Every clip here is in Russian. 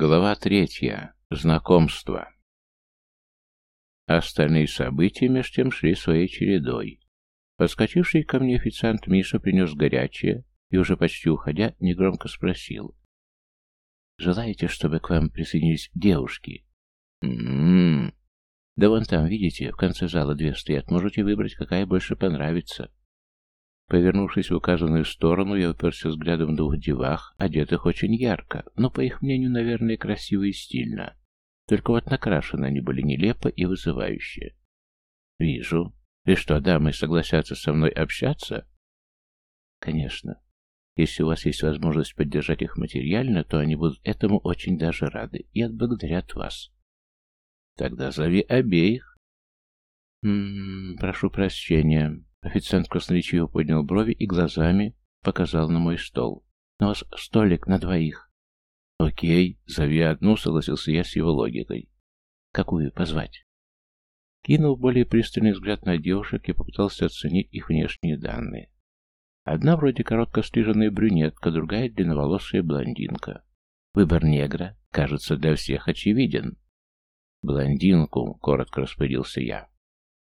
Глава третья. Знакомство. Остальные события меж тем шли своей чередой. Подскочивший ко мне официант Миша принес горячее и, уже почти уходя, негромко спросил. «Желаете, чтобы к вам присоединились девушки?» «М-м-м. Да вон там, видите, в конце зала две стоят. Можете выбрать, какая больше понравится». Повернувшись в указанную сторону, я уперся взглядом в двух девах, одетых очень ярко, но, по их мнению, наверное, красиво и стильно. Только вот накрашены они были нелепо и вызывающе. «Вижу. И что, дамы согласятся со мной общаться?» «Конечно. Если у вас есть возможность поддержать их материально, то они будут этому очень даже рады и отблагодарят вас». «Тогда зови обеих». «М -м, прошу прощения. Официант красноречиво поднял брови и глазами показал на мой стол. «У вас столик на двоих». «Окей, зови одну», — согласился я с его логикой. «Какую позвать?» Кинул более пристальный взгляд на девушек и попытался оценить их внешние данные. Одна вроде коротко стриженная брюнетка, другая длинноволосая блондинка. Выбор негра, кажется, для всех очевиден. «Блондинку», — коротко распорядился я.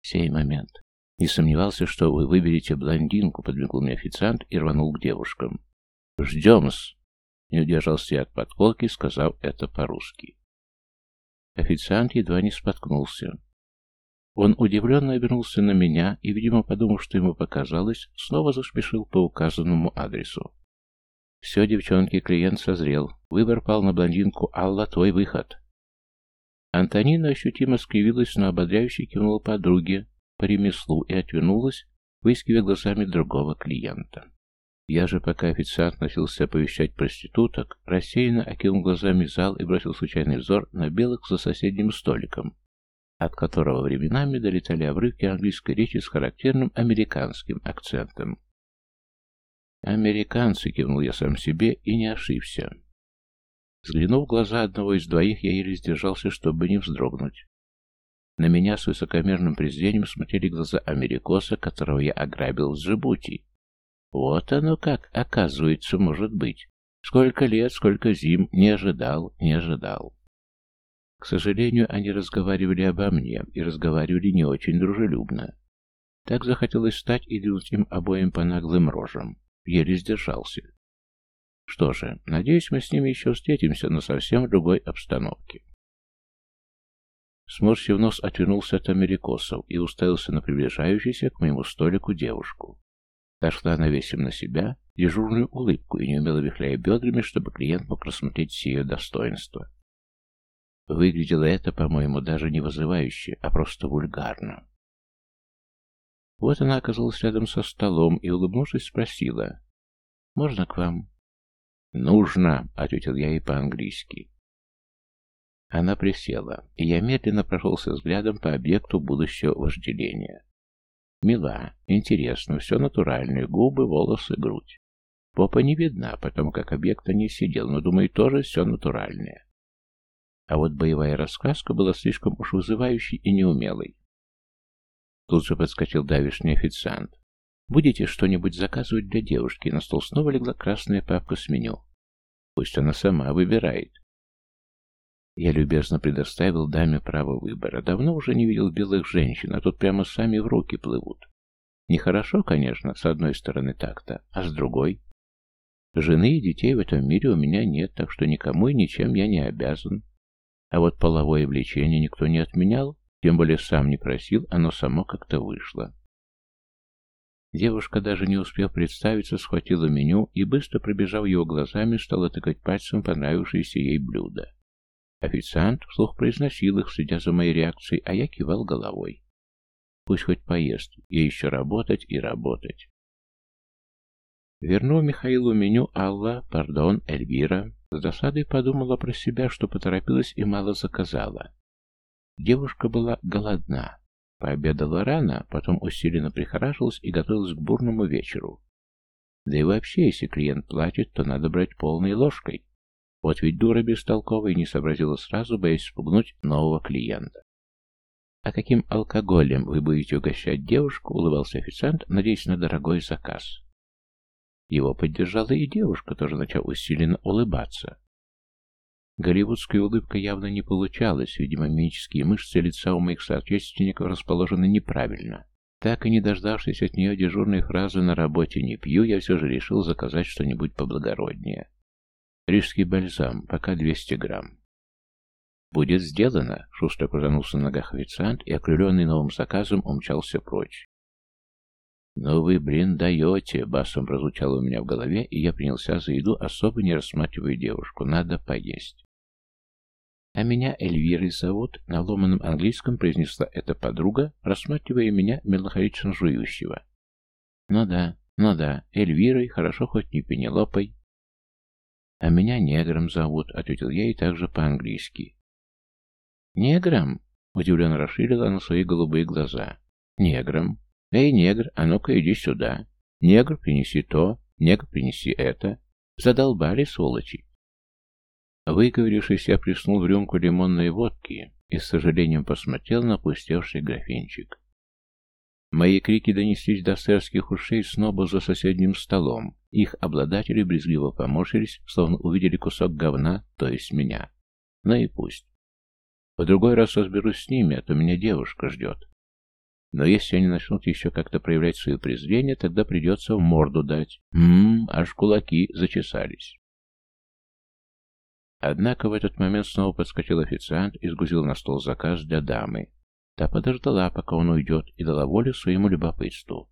«Сей момент». «Не сомневался, что вы выберете блондинку», — подмигнул мне официант и рванул к девушкам. «Ждем-с!» — не удержался я от подколки, сказав это по-русски. Официант едва не споткнулся. Он удивленно обернулся на меня и, видимо, подумав, что ему показалось, снова заспешил по указанному адресу. «Все, девчонки, клиент созрел. Выбор пал на блондинку Алла, твой выход». Антонина ощутимо скривилась, но ободряюще кивнула подруге, по ремеслу и отвернулась, выискивая глазами другого клиента. Я же, пока официант носился оповещать проституток, рассеянно окинул глазами зал и бросил случайный взор на белых за соседним столиком, от которого временами долетали обрывки английской речи с характерным американским акцентом. «Американцы», — кивнул я сам себе и не ошибся. Взглянув в глаза одного из двоих, я еле сдержался, чтобы не вздрогнуть. На меня с высокомерным презрением смотрели глаза америкоса, которого я ограбил в Джибути. Вот оно как, оказывается, может быть. Сколько лет, сколько зим, не ожидал, не ожидал. К сожалению, они разговаривали обо мне, и разговаривали не очень дружелюбно. Так захотелось встать и двинуть им обоим по наглым рожам. Еле сдержался. Что же, надеюсь, мы с ними еще встретимся, но совсем в другой обстановке. Сморщив нос, отвернулся от америкосов и уставился на приближающуюся к моему столику девушку. Та шла навесив на себя дежурную улыбку и неумело вихляя бедрами, чтобы клиент мог рассмотреть все ее достоинства. Выглядело это, по-моему, даже не вызывающе, а просто вульгарно. Вот она оказалась рядом со столом и, улыбнувшись, спросила. «Можно к вам?» «Нужно», — ответил я ей по-английски. Она присела, и я медленно прошелся взглядом по объекту будущего вожделения. Мила, интересно, все натуральное, губы, волосы, грудь. Попа не видна, потому как объекта не сидел, но, думаю, тоже все натуральное. А вот боевая раскраска была слишком уж вызывающей и неумелой. Тут же подскочил давишний официант. «Будете что-нибудь заказывать для девушки?» На стол снова легла красная папка с меню. «Пусть она сама выбирает. Я любезно предоставил даме право выбора. Давно уже не видел белых женщин, а тут прямо сами в руки плывут. Нехорошо, конечно, с одной стороны так-то, а с другой... Жены и детей в этом мире у меня нет, так что никому и ничем я не обязан. А вот половое влечение никто не отменял, тем более сам не просил, оно само как-то вышло. Девушка, даже не успев представиться, схватила меню и, быстро пробежав его глазами, стала тыкать пальцем понравившееся ей блюдо. Официант вслух произносил их, следя за моей реакцией, а я кивал головой. Пусть хоть поест, ей еще работать и работать. Вернув Михаилу меню Алла, пардон, Эльвира, с досадой подумала про себя, что поторопилась и мало заказала. Девушка была голодна. Пообедала рано, потом усиленно прихорашивалась и готовилась к бурному вечеру. Да и вообще, если клиент платит, то надо брать полной ложкой. Вот ведь дура бестолковая не сообразила сразу, боясь спугнуть нового клиента. «А каким алкоголем вы будете угощать девушку?» — улыбался официант, надеясь на дорогой заказ. Его поддержала и девушка, тоже начав усиленно улыбаться. Голливудская улыбка явно не получалась, видимо, мимические мышцы лица у моих соотечественников расположены неправильно. Так и не дождавшись от нее дежурной фразы «на работе не пью», я все же решил заказать что-нибудь поблагороднее. Рижский бальзам, пока 200 грамм. «Будет сделано!» — шустро крутанулся на ногах официант и, окрыленный новым заказом, умчался прочь. «Ну вы, блин, даете!» — басом прозвучало у меня в голове, и я принялся за еду, особо не рассматривая девушку. «Надо поесть!» «А меня Эльвирой зовут», — на ломаном английском произнесла эта подруга, рассматривая меня меланхолично жующего. «Ну да, ну да, Эльвирой, хорошо хоть не Пенелопой». «А меня негром зовут», — ответил я и также по-английски. «Негром?» — удивленно расширила на свои голубые глаза. «Негром? Эй, негр, а ну-ка иди сюда. Негр, принеси то, негр, принеси это. Задолбали, сволочи. Выговорившись, я приснул в рюмку лимонной водки и с сожалением посмотрел на опустевший графинчик. Мои крики донеслись до сэрских ушей снова за соседним столом. Их обладатели брезгливо поморщились, словно увидели кусок говна, то есть меня. Ну и пусть. В другой раз разберусь с ними, а то меня девушка ждет. Но если они начнут еще как-то проявлять свое презрение, тогда придется в морду дать. Ммм, аж кулаки зачесались. Однако в этот момент снова подскочил официант и сгрузил на стол заказ для дамы. Та подождала, пока он уйдет, и дала волю своему любопытству.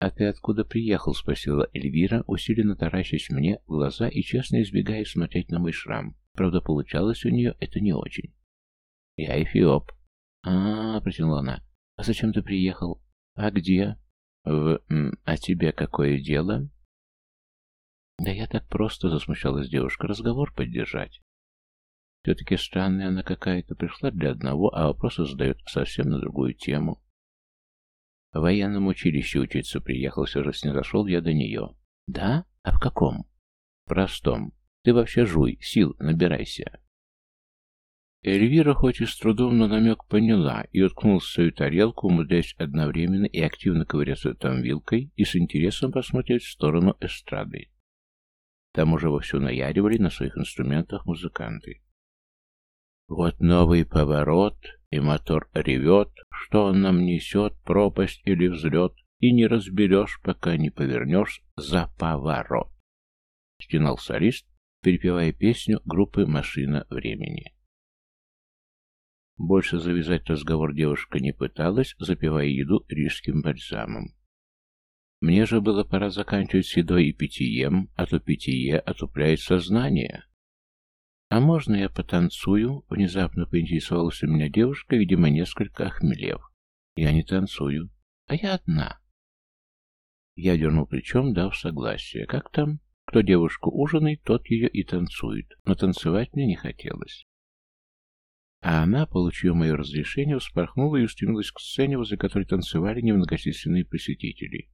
«А ты откуда приехал?» — спросила Эльвира, усиленно таращась мне в глаза и честно избегая смотреть на мой шрам. Правда, получалось у нее это не очень. «Я эфиоп». «А-а-а», протянула она. «А зачем ты приехал? А где?» «В... А тебе какое дело?» Да я так просто, засмущалась девушка, разговор поддержать. Все-таки странная она какая-то, пришла для одного, а вопросы задает совсем на другую тему. В военном училище учиться приехал, все же снизошел я до нее. Да? А в каком? Простом. Ты вообще жуй, сил набирайся. Эльвира хоть и с трудом, но намек поняла и уткнулась в свою тарелку, умудряясь одновременно и активно ковыряться там вилкой и с интересом посмотреть в сторону эстрады. Там уже вовсю наяривали на своих инструментах музыканты. Вот новый поворот, и мотор ревет, что он нам несет, пропасть или взлет, и не разберешь, пока не повернешь за поворот. Стенал солист, перепевая песню группы «Машина времени». Больше завязать разговор девушка не пыталась, запивая еду рижским бальзамом. Мне же было пора заканчивать с едой и питьем, а то питье отупляет сознание. «А можно я потанцую?» — внезапно поинтересовалась у меня девушка, видимо, несколько охмелев. «Я не танцую, а я одна». Я дернул плечом, дав согласие. «Как там? Кто девушку ужинает, тот ее и танцует, но танцевать мне не хотелось». А она, получив мое разрешение, вспорхнула и устремилась к сцене, возле которой танцевали немногочисленные посетители.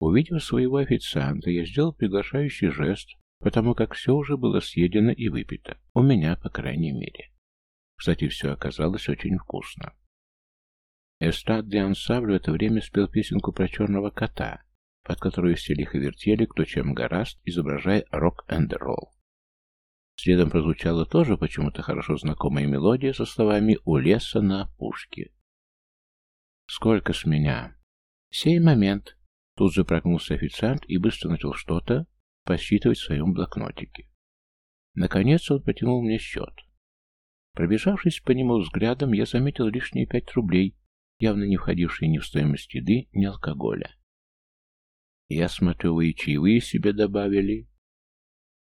Увидев своего официанта, я сделал приглашающий жест, потому как все уже было съедено и выпито. У меня, по крайней мере. Кстати, все оказалось очень вкусно. Эстад де ансамбль в это время спел песенку про черного кота, под которую все лихо вертели, кто чем гораст, изображая рок-энд-ролл. Следом прозвучала тоже почему-то хорошо знакомая мелодия со словами «У леса на опушке». «Сколько с меня?» «Сей момент», Тут же прогнулся официант и быстро начал что-то посчитывать в своем блокнотике. Наконец он протянул мне счет. Пробежавшись по нему взглядом, я заметил лишние пять рублей, явно не входившие ни в стоимость еды, ни алкоголя. Я смотрю, вы и чаевые себе добавили.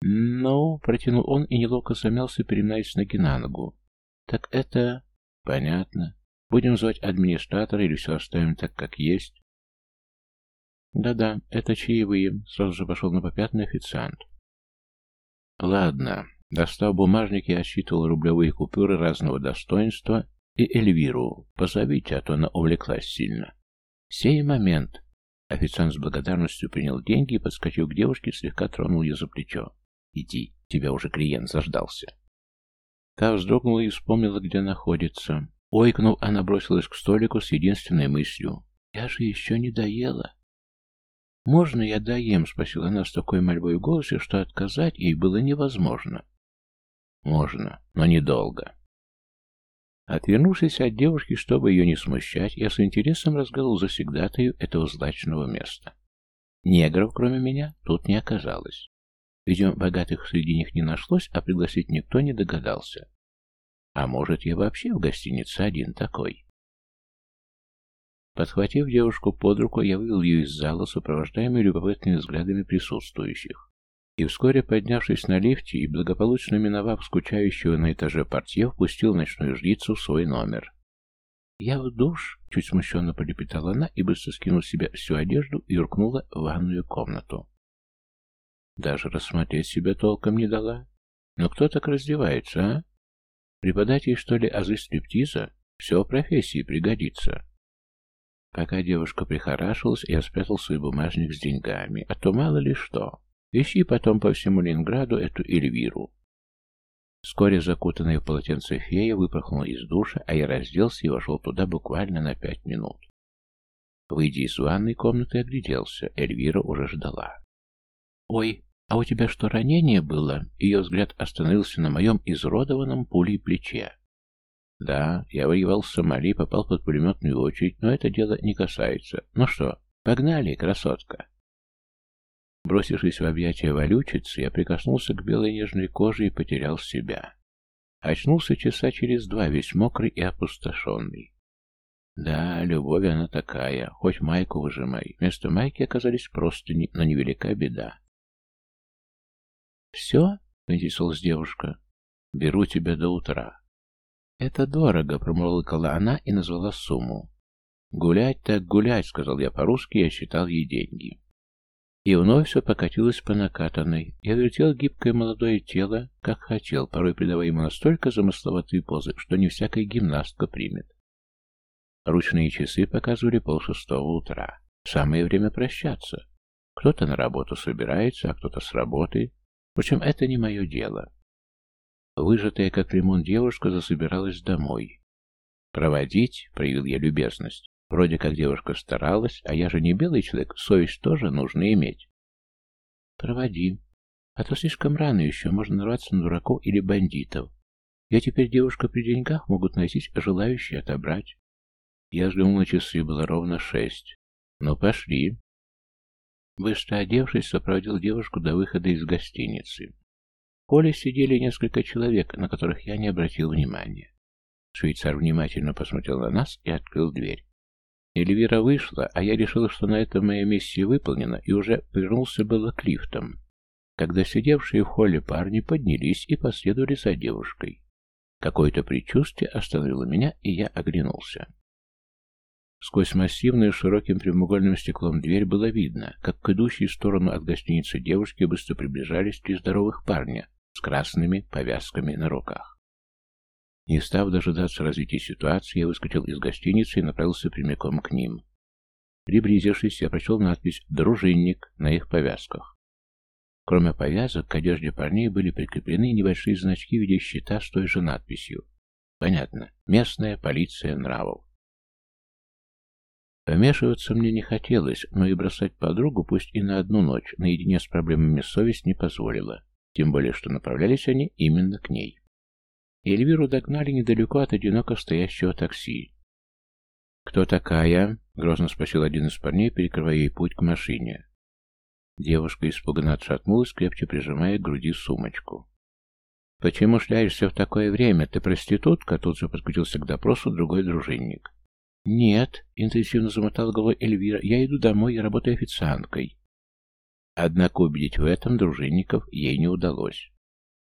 Ну, протянул он и неловко замялся, переминаясь ноги на ногу. Так это... Понятно. Будем звать администратора или все оставим так, как есть? «Да-да, это чаевые», — сразу же пошел на попятный официант. «Ладно». Достав бумажник, я отсчитывал рублевые купюры разного достоинства и Эльвиру. Позовите, а то она увлеклась сильно. «Сей момент». Официант с благодарностью принял деньги и, подскочив к девушке, слегка тронул ее за плечо. «Иди, тебя уже клиент заждался». Та вздрогнула и вспомнила, где находится. Ойкнув, она бросилась к столику с единственной мыслью. «Я же еще не доела». «Можно я доем?» — спросила она с такой мольбой в голосе, что отказать ей было невозможно. Можно, но недолго. Отвернувшись от девушки, чтобы ее не смущать, я с интересом разглядывал завсегдатаю этого злачного места. Негров, кроме меня, тут не оказалось. Видимо, богатых среди них не нашлось, а пригласить никто не догадался. А может, я вообще в гостинице один такой? Подхватив девушку под руку, я вывел ее из зала, сопровождаемой любопытными взглядами присутствующих. И вскоре, поднявшись на лифте и благополучно миновав скучающего на этаже портье, впустил ночную жрицу в свой номер. «Я в душ», — чуть смущенно полепетала она и, быстро скинув с себя всю одежду, юркнула в ванную комнату. Даже рассмотреть себя толком не дала. Но кто так раздевается, а? Преподать ей, что ли, азы стриптиза? Все профессии пригодится. Пока девушка прихорашивалась, я спрятал свой бумажник с деньгами, а то мало ли что. Ищи потом по всему Ленинграду эту Эльвиру. Вскоре закутанная в полотенце фея выпорхнула из душа, а я разделся и вошел туда буквально на пять минут. Выйдя из ванной комнаты, огляделся. Эльвира уже ждала. «Ой, а у тебя что, ранение было?» Ее взгляд остановился на моем изродованном пулей плече. Да, я воевал с Сомали, попал под пулеметную очередь, но это дело не касается. Ну что, погнали, красотка. Бросившись в объятия валючицы, я прикоснулся к белой нежной коже и потерял себя. Очнулся часа через два, весь мокрый и опустошенный. Да, любовь она такая, хоть майку выжимай. Вместо майки оказались простыни, но невелика беда. «Все?» — поинтересовалась девушка. «Беру тебя до утра». «Это дорого», — промолвала она и назвала сумму. «Гулять так гулять», — сказал я по-русски, я считал ей деньги. И вновь все покатилось по накатанной. Я вертел гибкое молодое тело, как хотел, порой придавая ему настолько замысловатые позы, что не всякая гимнастка примет. Ручные часы показывали полшестого утра. Самое время прощаться. Кто-то на работу собирается, а кто-то с работы. Впрочем, это не мое дело. Выжатая, как лимон, девушка засобиралась домой. «Проводить?» — проявил я любезность. Вроде как девушка старалась, а я же не белый человек, совесть тоже нужно иметь. «Проводи. А то слишком рано еще, можно нарваться на дураков или бандитов. Я теперь девушка при деньгах, могут найтись желающие отобрать». Я взглянул на часы, было ровно шесть. «Ну, пошли». Быстро одевшись, сопроводил девушку до выхода из гостиницы. Поле сидели несколько человек, на которых я не обратил внимания. Швейцар внимательно посмотрел на нас и открыл дверь. Эльвира вышла, а я решил, что на этом моя миссия выполнена, и уже повернулся было к лифтам, когда сидевшие в холле парни поднялись и последовали за девушкой. Какое-то предчувствие остановило меня, и я оглянулся. Сквозь массивную широким прямоугольным стеклом дверь было видно, как к идущей в сторону от гостиницы девушки быстро приближались три здоровых парня, с красными повязками на руках. Не став дожидаться развития ситуации, я выскочил из гостиницы и направился прямиком к ним. Приблизившись, я прочел надпись «Дружинник» на их повязках. Кроме повязок, к одежде парней были прикреплены небольшие значки в виде щита с той же надписью. Понятно. Местная полиция нравов. Вмешиваться мне не хотелось, но и бросать подругу, пусть и на одну ночь, наедине с проблемами совесть не позволила. Тем более, что направлялись они именно к ней. Эльвиру догнали недалеко от одиноко стоящего такси. «Кто такая?» — грозно спросил один из парней, перекрывая ей путь к машине. Девушка испуганно отшатнулась, крепче прижимая к груди сумочку. «Почему шляешься в такое время? Ты проститутка?» Тут же подключился к допросу другой дружинник. «Нет», — интенсивно замотала головой Эльвира, — «я иду домой и работаю официанткой». Однако убедить в этом дружинников ей не удалось.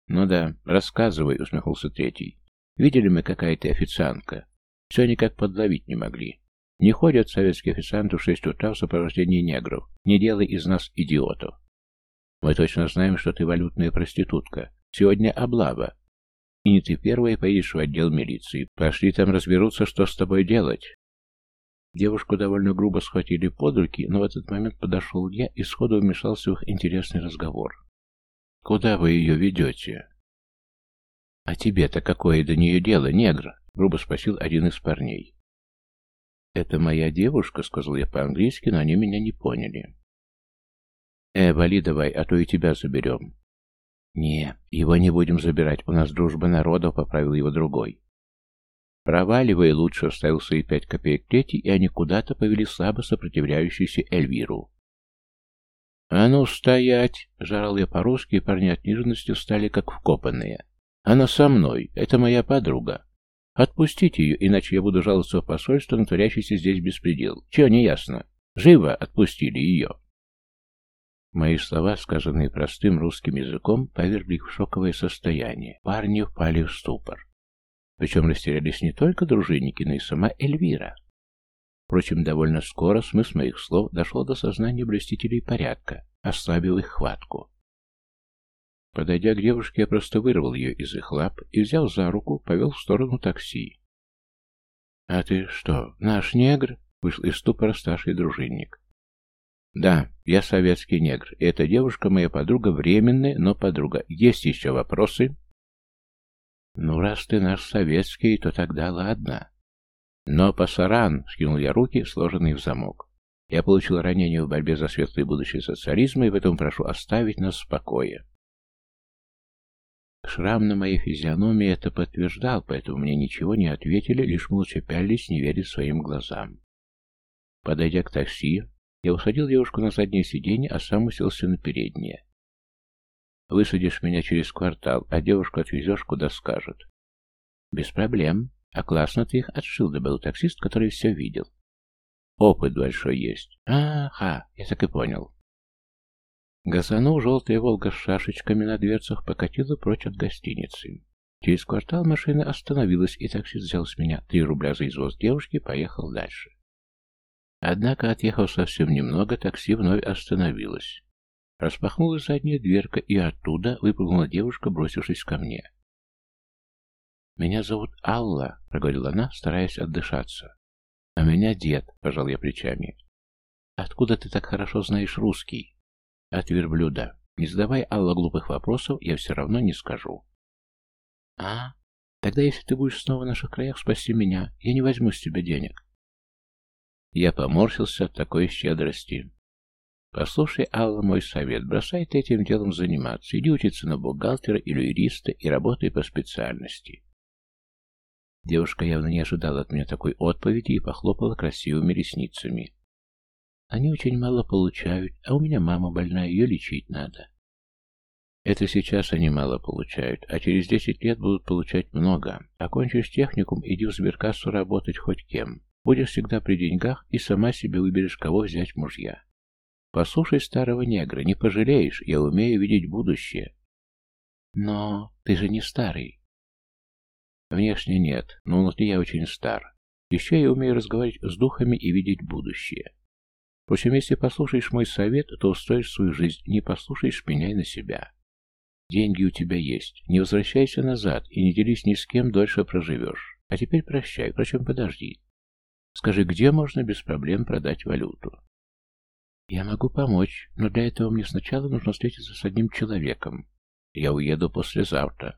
«Ну да, рассказывай», — усмехнулся третий. «Видели мы, какая ты официантка. Все никак подловить не могли. Не ходят советские официанты в шесть утра в сопровождении негров. Не делай из нас идиотов. Мы точно знаем, что ты валютная проститутка. Сегодня облава. И не ты первая поедешь в отдел милиции. Пошли там разберутся, что с тобой делать. Девушку довольно грубо схватили под руки, но в этот момент подошел я и сходу вмешался в их интересный разговор. «Куда вы ее ведете?» «А тебе-то какое до нее дело, негр?» — грубо спросил один из парней. «Это моя девушка», — сказал я по-английски, но они меня не поняли. «Э, вали давай, а то и тебя заберем». «Не, его не будем забирать, у нас дружба народов», — поправил его другой. «Проваливай лучше», — вставил свои пять копеек третий, и они куда-то повели слабо сопротивляющуюся Эльвиру. «А ну, стоять!» — жарал я по-русски, и парни от нежности стали как вкопанные. «Она со мной, это моя подруга. Отпустите ее, иначе я буду жаловаться в посольство на творящийся здесь беспредел. Чего не ясно? Живо отпустили ее!» Мои слова, сказанные простым русским языком, повергли их в шоковое состояние. Парни впали в ступор. Причем растерялись не только дружинники, но и сама Эльвира. Впрочем, довольно скоро смысл моих слов дошел до сознания блюстителей порядка, ослабив их хватку. Подойдя к девушке, я просто вырвал ее из их лап и, взяв за руку, повел в сторону такси. «А ты что, наш негр?» — вышел из ступора старший дружинник. «Да, я советский негр, и эта девушка моя подруга временная, но подруга. Есть еще вопросы?» «Ну, раз ты наш советский, то тогда ладно». «Но, пасаран!» — скинул я руки, сложенные в замок. «Я получил ранение в борьбе за светлое будущее социализма, и поэтому прошу оставить нас в покое». Шрам на моей физиономии это подтверждал, поэтому мне ничего не ответили, лишь молча пялись, не веря своим глазам. Подойдя к такси, я усадил девушку на заднее сиденье, а сам уселся на переднее. Высадишь меня через квартал, а девушку отвезешь, куда скажет. Без проблем. А классно ты их отшил, добыл таксист, который все видел. Опыт большой есть. Ага, я так и понял. Газанул желтая «Волга» с шашечками на дверцах покатила прочь от гостиницы. Через квартал машина остановилась, и таксист взял с меня три рубля за извоз девушки и поехал дальше. Однако, отъехав совсем немного, такси вновь остановилось. Распахнулась задняя дверка, и оттуда выпрыгнула девушка, бросившись ко мне. «Меня зовут Алла», — проговорила она, стараясь отдышаться. «А меня дед», — пожал я плечами. «Откуда ты так хорошо знаешь русский?» «От верблюда. Не задавай, Алла, глупых вопросов, я все равно не скажу». «А? Тогда, если ты будешь снова в наших краях, спаси меня. Я не возьму с тебя денег». Я поморщился от такой щедрости. Послушай, Алла, мой совет. Бросай ты этим делом заниматься. Иди учиться на бухгалтера или юриста и работай по специальности. Девушка явно не ожидала от меня такой отповеди и похлопала красивыми ресницами. Они очень мало получают, а у меня мама больная, ее лечить надо. Это сейчас они мало получают, а через десять лет будут получать много. Окончишь техникум, иди в сберкассу работать хоть кем. Будешь всегда при деньгах и сама себе выберешь, кого взять мужья. Послушай старого негра, не пожалеешь, я умею видеть будущее. Но ты же не старый. Внешне нет, но внутри я очень стар. Еще я умею разговаривать с духами и видеть будущее. Впрочем, если послушаешь мой совет, то устроишь свою жизнь, не послушаешь, меняй на себя. Деньги у тебя есть, не возвращайся назад и не делись ни с кем, дольше проживешь. А теперь прощай, впрочем, подожди. Скажи, где можно без проблем продать валюту? Я могу помочь, но для этого мне сначала нужно встретиться с одним человеком. Я уеду послезавтра.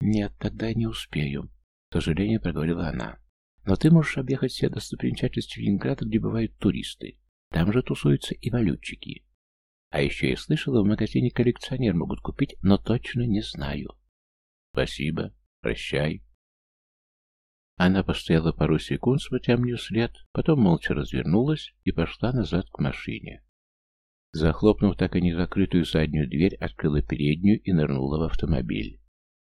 Нет, тогда я не успею, к сожалению, проговорила она. Но ты можешь объехать все достопримечательности Ленинграда, где бывают туристы. Там же тусуются и валютчики. А еще я слышала, в магазине коллекционер могут купить, но точно не знаю. Спасибо. Прощай. Она постояла пару секунд, смотря мне вслед, потом молча развернулась и пошла назад к машине. Захлопнув так и не закрытую заднюю дверь, открыла переднюю и нырнула в автомобиль.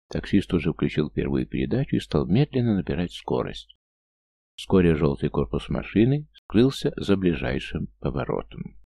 Таксист уже включил первую передачу и стал медленно набирать скорость. Вскоре желтый корпус машины скрылся за ближайшим поворотом.